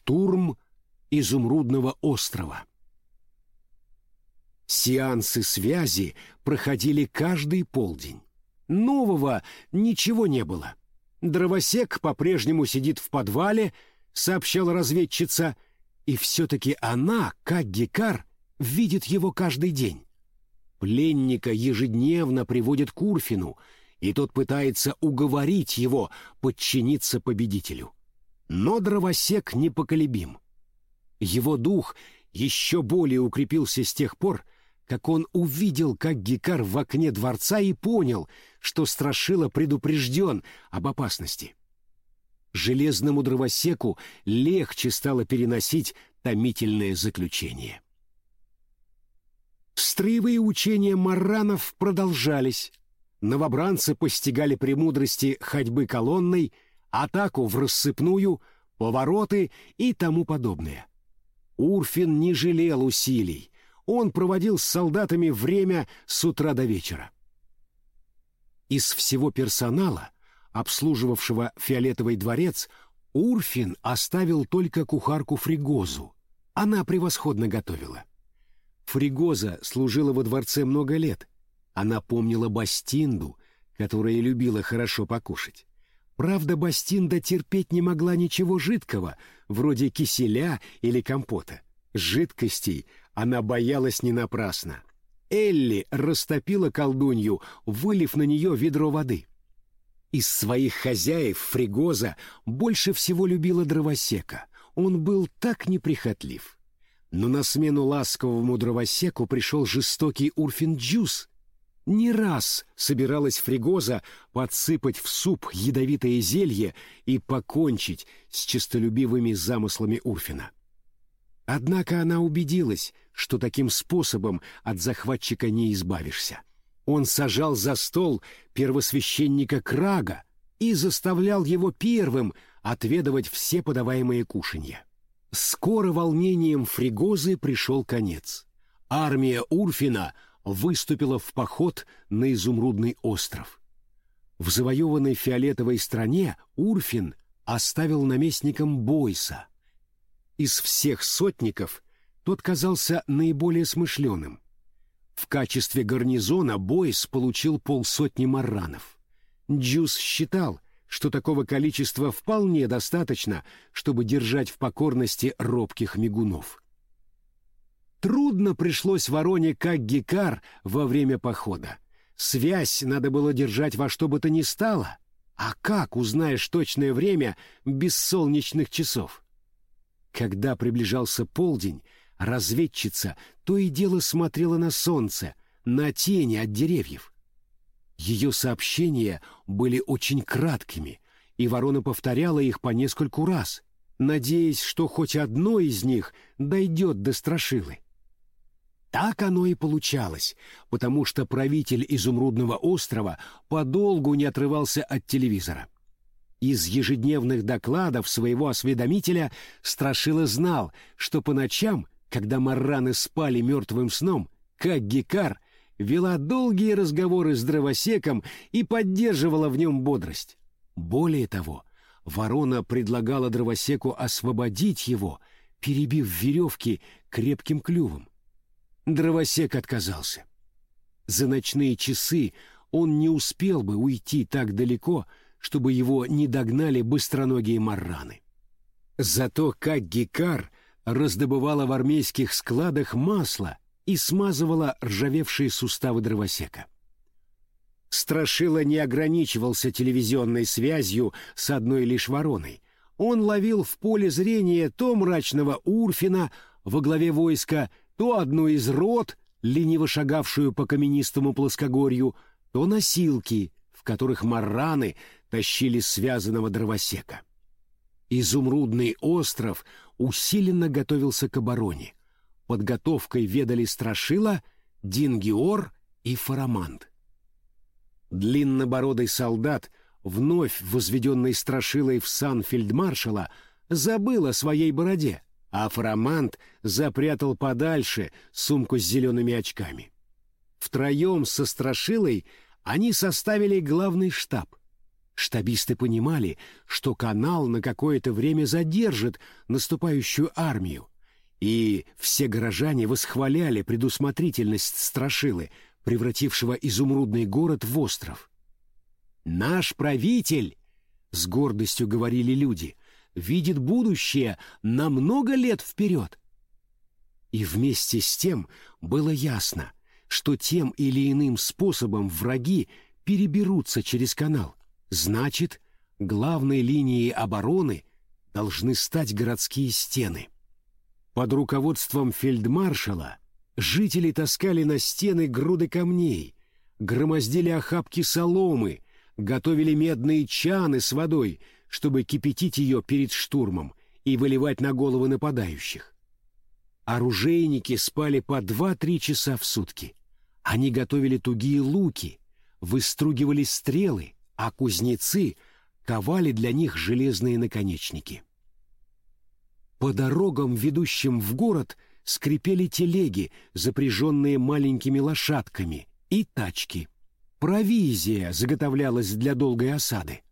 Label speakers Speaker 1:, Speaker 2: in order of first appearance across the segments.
Speaker 1: Штурм изумрудного острова. Сеансы связи проходили каждый полдень. Нового ничего не было. Дровосек по-прежнему сидит в подвале, сообщала разведчица, и все-таки она, как Гекар, видит его каждый день. Пленника ежедневно приводят к Урфину, и тот пытается уговорить его подчиниться победителю. Но дровосек непоколебим. Его дух еще более укрепился с тех пор, как он увидел, как Гекар в окне дворца и понял, что Страшила предупрежден об опасности. Железному дровосеку легче стало переносить томительное заключение. Строевые учения маранов продолжались. Новобранцы постигали премудрости ходьбы колонной, атаку в рассыпную, повороты и тому подобное. Урфин не жалел усилий. Он проводил с солдатами время с утра до вечера. Из всего персонала, обслуживавшего Фиолетовый дворец, Урфин оставил только кухарку Фригозу. Она превосходно готовила. Фригоза служила во дворце много лет. Она помнила Бастинду, которая любила хорошо покушать. Правда, Бастинда терпеть не могла ничего жидкого, вроде киселя или компота. Жидкостей она боялась не напрасно. Элли растопила колдунью, вылив на нее ведро воды. Из своих хозяев Фригоза больше всего любила дровосека. Он был так неприхотлив. Но на смену ласковому дровосеку пришел жестокий Урфин Джус. Не раз собиралась Фригоза подсыпать в суп ядовитое зелье и покончить с честолюбивыми замыслами Урфина. Однако она убедилась, что таким способом от захватчика не избавишься. Он сажал за стол первосвященника Крага и заставлял его первым отведывать все подаваемые кушанья. Скоро волнением Фригозы пришел конец. Армия Урфина выступила в поход на Изумрудный остров. В завоеванной фиолетовой стране Урфин оставил наместником Бойса. Из всех сотников тот казался наиболее смышленым. В качестве гарнизона Бойс получил полсотни марранов. Джус считал, что такого количества вполне достаточно, чтобы держать в покорности робких мигунов. Трудно пришлось Вороне как Гекар во время похода. Связь надо было держать во что бы то ни стало. А как узнаешь точное время без солнечных часов? Когда приближался полдень, разведчица то и дело смотрела на солнце, на тени от деревьев. Ее сообщения были очень краткими, и ворона повторяла их по нескольку раз, надеясь, что хоть одно из них дойдет до страшилы. Так оно и получалось, потому что правитель Изумрудного острова подолгу не отрывался от телевизора. Из ежедневных докладов своего осведомителя Страшила знал, что по ночам, когда марраны спали мертвым сном, как Гекар — вела долгие разговоры с дровосеком и поддерживала в нем бодрость. Более того, ворона предлагала дровосеку освободить его, перебив веревки крепким клювом. Дровосек отказался. За ночные часы он не успел бы уйти так далеко, чтобы его не догнали быстроногие марраны. Зато как Гекар раздобывала в армейских складах масло и смазывала ржавевшие суставы дровосека. Страшила не ограничивался телевизионной связью с одной лишь вороной. Он ловил в поле зрения то мрачного Урфина во главе войска, то одну из рот, лениво шагавшую по каменистому плоскогорью, то носилки, в которых марраны тащили связанного дровосека. Изумрудный остров усиленно готовился к обороне подготовкой ведали Страшила, Дингиор и Фарамант. Длиннобородый солдат, вновь возведенный Страшилой в сан фельдмаршала, забыл о своей бороде, а Фарамант запрятал подальше сумку с зелеными очками. Втроем со Страшилой они составили главный штаб. Штабисты понимали, что канал на какое-то время задержит наступающую армию, и все горожане восхваляли предусмотрительность Страшилы, превратившего изумрудный город в остров. «Наш правитель», — с гордостью говорили люди, — «видит будущее на много лет вперед». И вместе с тем было ясно, что тем или иным способом враги переберутся через канал. Значит, главной линией обороны должны стать городские стены. Под руководством фельдмаршала жители таскали на стены груды камней, громоздили охапки соломы, готовили медные чаны с водой, чтобы кипятить ее перед штурмом и выливать на головы нападающих. Оружейники спали по два-три часа в сутки. Они готовили тугие луки, выстругивали стрелы, а кузнецы ковали для них железные наконечники. По дорогам, ведущим в город, скрипели телеги, запряженные маленькими лошадками, и тачки. Провизия заготовлялась для долгой осады.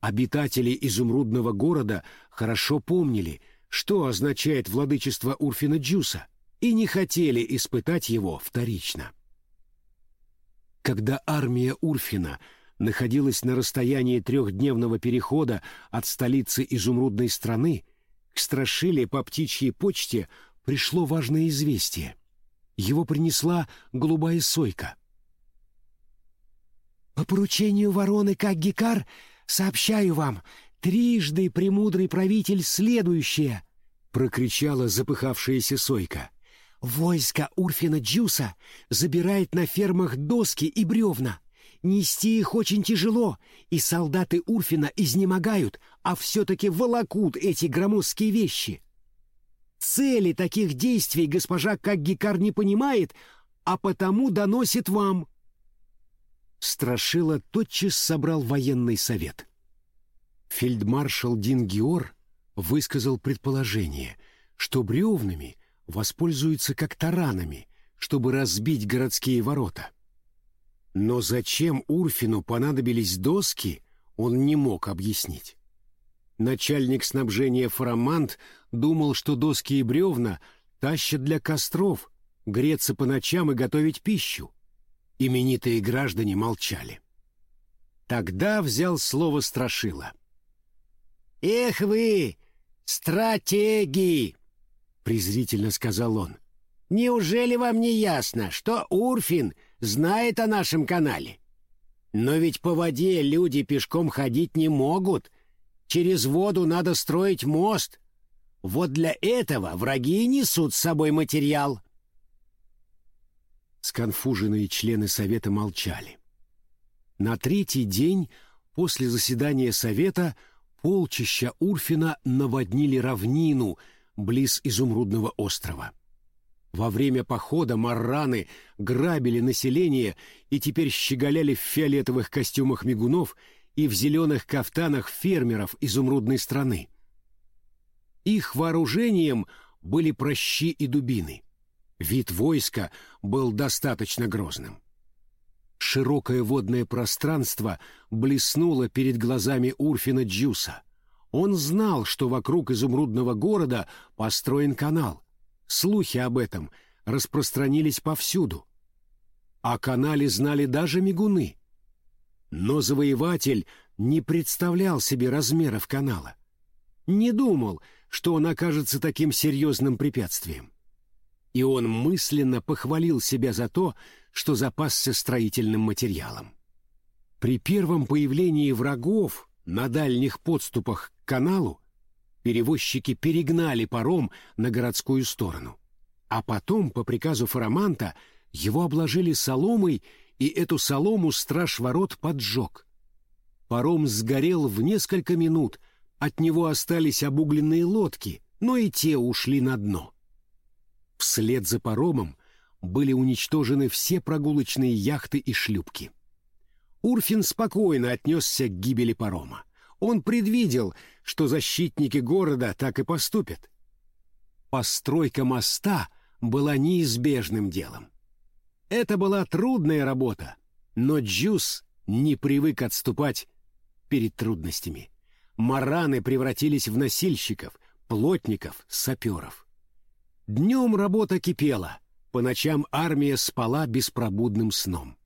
Speaker 1: Обитатели изумрудного города хорошо помнили, что означает владычество Урфина Джуса, и не хотели испытать его вторично. Когда армия Урфина — находилась на расстоянии трехдневного перехода от столицы изумрудной страны, к Страшиле по птичьей почте пришло важное известие. Его принесла голубая сойка. «По поручению вороны Каггикар сообщаю вам, трижды премудрый правитель следующее!» — прокричала запыхавшаяся сойка. «Войско Урфина Джуса забирает на фермах доски и бревна. Нести их очень тяжело, и солдаты Урфина изнемогают, а все-таки волокут эти громоздкие вещи. Цели таких действий госпожа Каггикар не понимает, а потому доносит вам. Страшила тотчас собрал военный совет. Фельдмаршал Дингиор высказал предположение, что бревнами воспользуются как таранами, чтобы разбить городские ворота. Но зачем Урфину понадобились доски, он не мог объяснить. Начальник снабжения Фарамант думал, что доски и бревна тащат для костров, греться по ночам и готовить пищу. Именитые граждане молчали. Тогда взял слово Страшила. «Эх вы, стратеги!» — презрительно сказал он. «Неужели вам не ясно, что Урфин — знает о нашем канале. Но ведь по воде люди пешком ходить не могут. Через воду надо строить мост. Вот для этого враги несут с собой материал. Сконфуженные члены совета молчали. На третий день после заседания совета полчища Урфина наводнили равнину близ Изумрудного острова. Во время похода марраны грабили население и теперь щеголяли в фиолетовых костюмах мигунов и в зеленых кафтанах фермеров изумрудной страны. Их вооружением были прощи и дубины. Вид войска был достаточно грозным. Широкое водное пространство блеснуло перед глазами Урфина Джуса. Он знал, что вокруг изумрудного города построен канал — Слухи об этом распространились повсюду. О канале знали даже мигуны. Но завоеватель не представлял себе размеров канала. Не думал, что он окажется таким серьезным препятствием. И он мысленно похвалил себя за то, что запасся строительным материалом. При первом появлении врагов на дальних подступах к каналу перевозчики перегнали паром на городскую сторону. А потом, по приказу Фараманта, его обложили соломой, и эту солому страж ворот поджег. Паром сгорел в несколько минут, от него остались обугленные лодки, но и те ушли на дно. Вслед за паромом были уничтожены все прогулочные яхты и шлюпки. Урфин спокойно отнесся к гибели парома. Он предвидел, что защитники города так и поступят. Постройка моста была неизбежным делом. Это была трудная работа, но Джус не привык отступать перед трудностями. Мараны превратились в носильщиков, плотников, саперов. Днем работа кипела, по ночам армия спала беспробудным сном.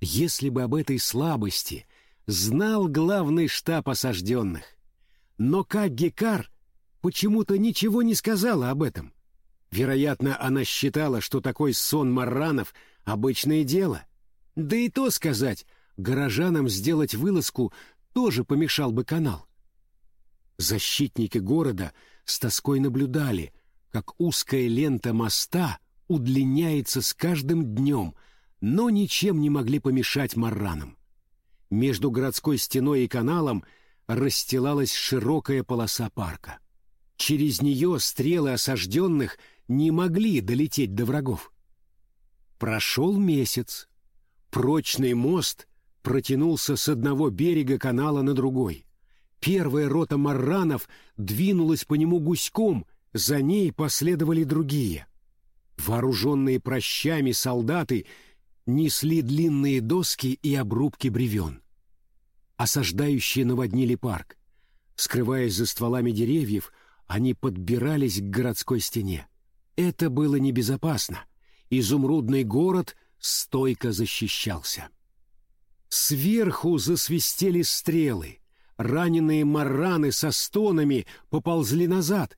Speaker 1: Если бы об этой слабости знал главный штаб осажденных. Но как Гекар почему-то ничего не сказала об этом. Вероятно, она считала, что такой сон марранов — обычное дело. Да и то сказать, горожанам сделать вылазку тоже помешал бы канал. Защитники города с тоской наблюдали, как узкая лента моста удлиняется с каждым днем, но ничем не могли помешать марранам. Между городской стеной и каналом расстилалась широкая полоса парка. Через нее стрелы осажденных не могли долететь до врагов. Прошел месяц. Прочный мост протянулся с одного берега канала на другой. Первая рота марранов двинулась по нему гуськом, за ней последовали другие. Вооруженные прощами солдаты несли длинные доски и обрубки бревен. Осаждающие наводнили парк. Скрываясь за стволами деревьев, они подбирались к городской стене. Это было небезопасно. Изумрудный город стойко защищался. Сверху засвистели стрелы. Раненые марраны со стонами поползли назад.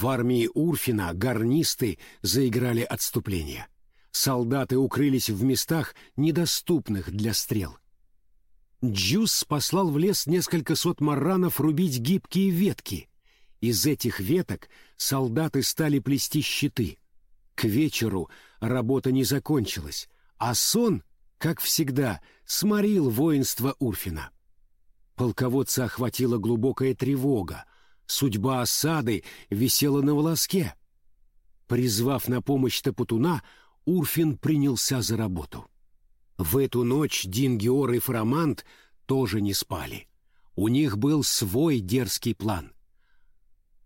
Speaker 1: В армии Урфина гарнисты заиграли отступление. Солдаты укрылись в местах, недоступных для стрел. Джус послал в лес несколько сот марранов рубить гибкие ветки. Из этих веток солдаты стали плести щиты. К вечеру работа не закончилась, а сон, как всегда, сморил воинство Урфина. Полководца охватила глубокая тревога. Судьба осады висела на волоске. Призвав на помощь Топутуна, Урфин принялся за работу. В эту ночь Дингиор и Фарамант тоже не спали. У них был свой дерзкий план.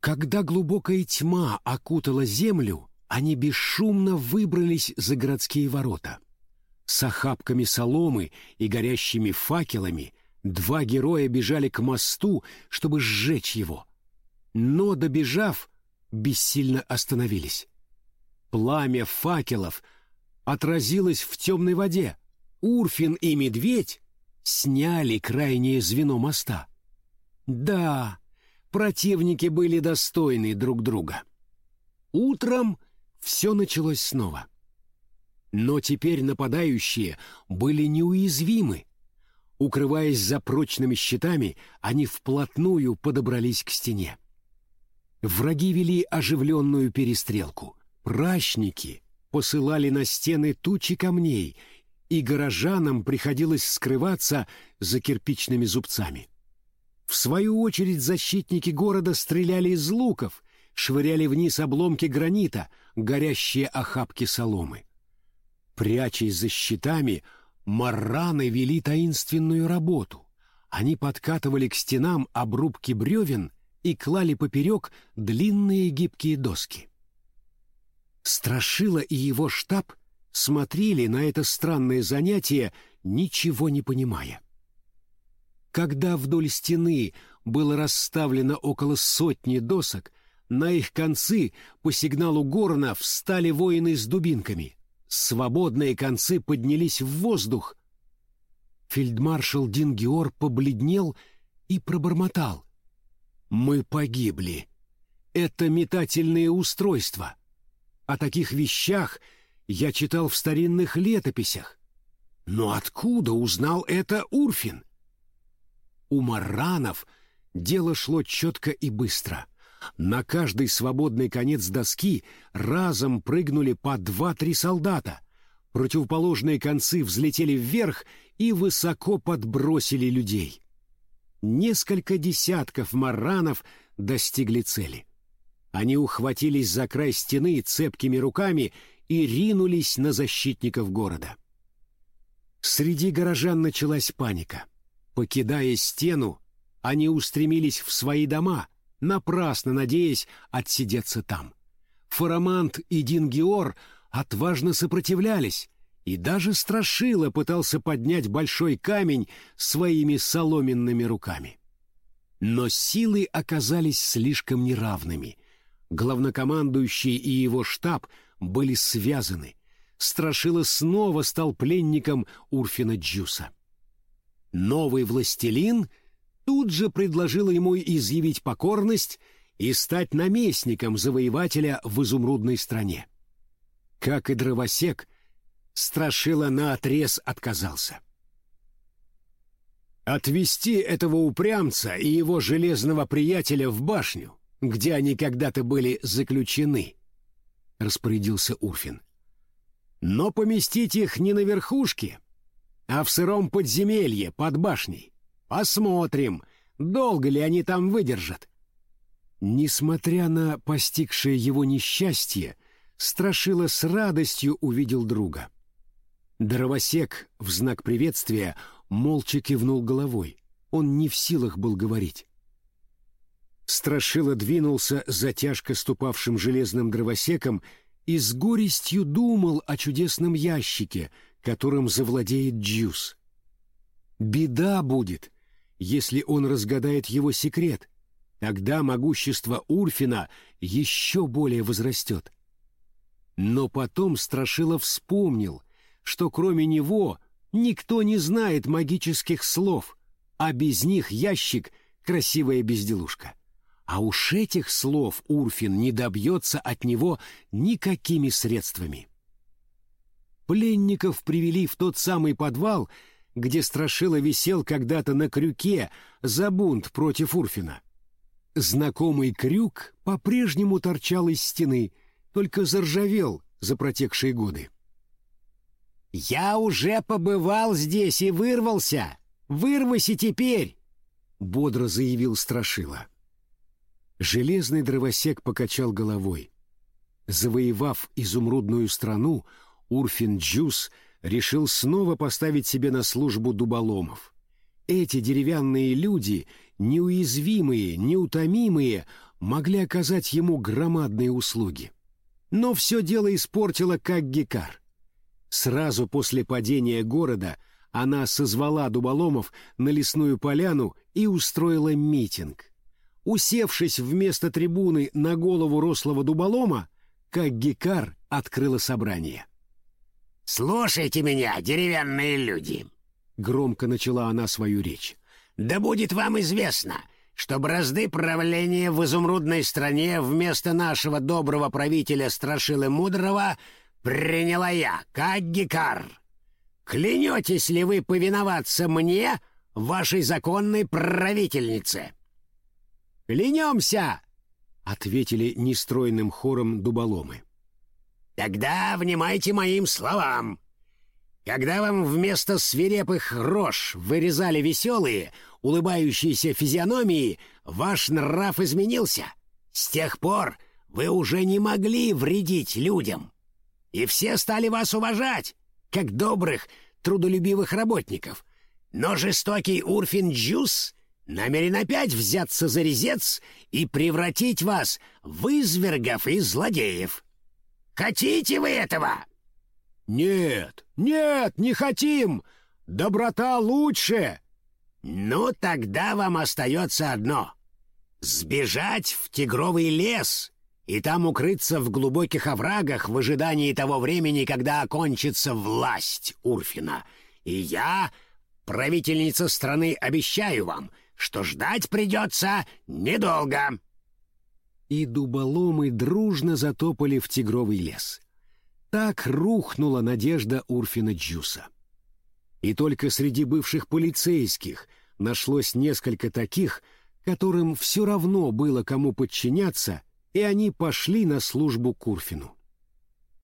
Speaker 1: Когда глубокая тьма окутала землю, они бесшумно выбрались за городские ворота. С охапками соломы и горящими факелами два героя бежали к мосту, чтобы сжечь его. Но, добежав, бессильно остановились. Пламя факелов отразилось в темной воде. Урфин и медведь сняли крайнее звено моста. Да, противники были достойны друг друга. Утром все началось снова. Но теперь нападающие были неуязвимы. Укрываясь за прочными щитами, они вплотную подобрались к стене. Враги вели оживленную перестрелку. Прачники посылали на стены тучи камней, и горожанам приходилось скрываться за кирпичными зубцами. В свою очередь защитники города стреляли из луков, швыряли вниз обломки гранита, горящие охапки соломы. Прячась за щитами, марраны вели таинственную работу. Они подкатывали к стенам обрубки бревен и клали поперек длинные гибкие доски. Страшила и его штаб смотрели на это странное занятие, ничего не понимая. Когда вдоль стены было расставлено около сотни досок, на их концы по сигналу Горна встали воины с дубинками. Свободные концы поднялись в воздух. Фельдмаршал Дингиор побледнел и пробормотал. «Мы погибли. Это метательные устройства. О таких вещах я читал в старинных летописях. Но откуда узнал это Урфин? У марранов дело шло четко и быстро. На каждый свободный конец доски разом прыгнули по два-три солдата. Противоположные концы взлетели вверх и высоко подбросили людей. Несколько десятков марранов достигли цели. Они ухватились за край стены цепкими руками и ринулись на защитников города. Среди горожан началась паника. Покидая стену, они устремились в свои дома, напрасно надеясь отсидеться там. Фарамант и Дингиор отважно сопротивлялись, и даже Страшила пытался поднять большой камень своими соломенными руками. Но силы оказались слишком неравными. Главнокомандующий и его штаб были связаны. Страшила снова стал пленником Урфина Джуса. Новый властелин тут же предложил ему изъявить покорность и стать наместником завоевателя в изумрудной стране. Как и дровосек, Страшила наотрез отказался. Отвести этого упрямца и его железного приятеля в башню, где они когда-то были заключены, — распорядился Урфин. Но поместить их не на верхушке, а в сыром подземелье под башней. Посмотрим, долго ли они там выдержат. Несмотря на постигшее его несчастье, Страшила с радостью увидел друга. Дровосек в знак приветствия молча кивнул головой. Он не в силах был говорить. Страшила двинулся за тяжко ступавшим железным дровосеком и с горестью думал о чудесном ящике, которым завладеет Джус. Беда будет, если он разгадает его секрет. Тогда могущество Урфина еще более возрастет. Но потом Страшила вспомнил, что кроме него никто не знает магических слов, а без них ящик — красивая безделушка. А уж этих слов Урфин не добьется от него никакими средствами. Пленников привели в тот самый подвал, где Страшила висел когда-то на крюке за бунт против Урфина. Знакомый крюк по-прежнему торчал из стены — только заржавел за протекшие годы. «Я уже побывал здесь и вырвался! Вырвайся теперь!» — бодро заявил Страшила. Железный дровосек покачал головой. Завоевав изумрудную страну, Урфин Джус решил снова поставить себе на службу дуболомов. Эти деревянные люди, неуязвимые, неутомимые, могли оказать ему громадные услуги. Но все дело испортила как Гекар. Сразу после падения города она созвала дуболомов на лесную поляну и устроила митинг. Усевшись вместо трибуны на голову рослого дуболома, как Гекар открыла собрание.
Speaker 2: «Слушайте меня, деревянные люди!» — громко начала она свою речь. «Да будет вам известно, что бразды правления в изумрудной стране вместо нашего доброго правителя Страшилы Мудрого приняла я, как Гекар. Клянетесь ли вы повиноваться мне, вашей законной правительнице?»
Speaker 1: «Клянемся!» — ответили нестройным хором дуболомы.
Speaker 2: «Тогда внимайте моим словам!» Когда вам вместо свирепых рож вырезали веселые, улыбающиеся физиономии, ваш нрав изменился. С тех пор вы уже не могли вредить людям. И все стали вас уважать, как добрых, трудолюбивых работников. Но жестокий Урфин Джус намерен опять взяться за резец и превратить вас в извергов и злодеев. Хотите вы этого?»
Speaker 1: «Нет, нет, не хотим! Доброта лучше!»
Speaker 2: «Ну, тогда вам остается одно — сбежать в тигровый лес и там укрыться в глубоких оврагах в ожидании того времени, когда окончится власть Урфина. И я, правительница страны, обещаю вам, что ждать придется недолго».
Speaker 1: И дуболомы дружно затопали в тигровый лес. Так рухнула надежда Урфина Джуса. И только среди бывших полицейских нашлось несколько таких, которым все равно было кому подчиняться, и они пошли на службу к Урфину.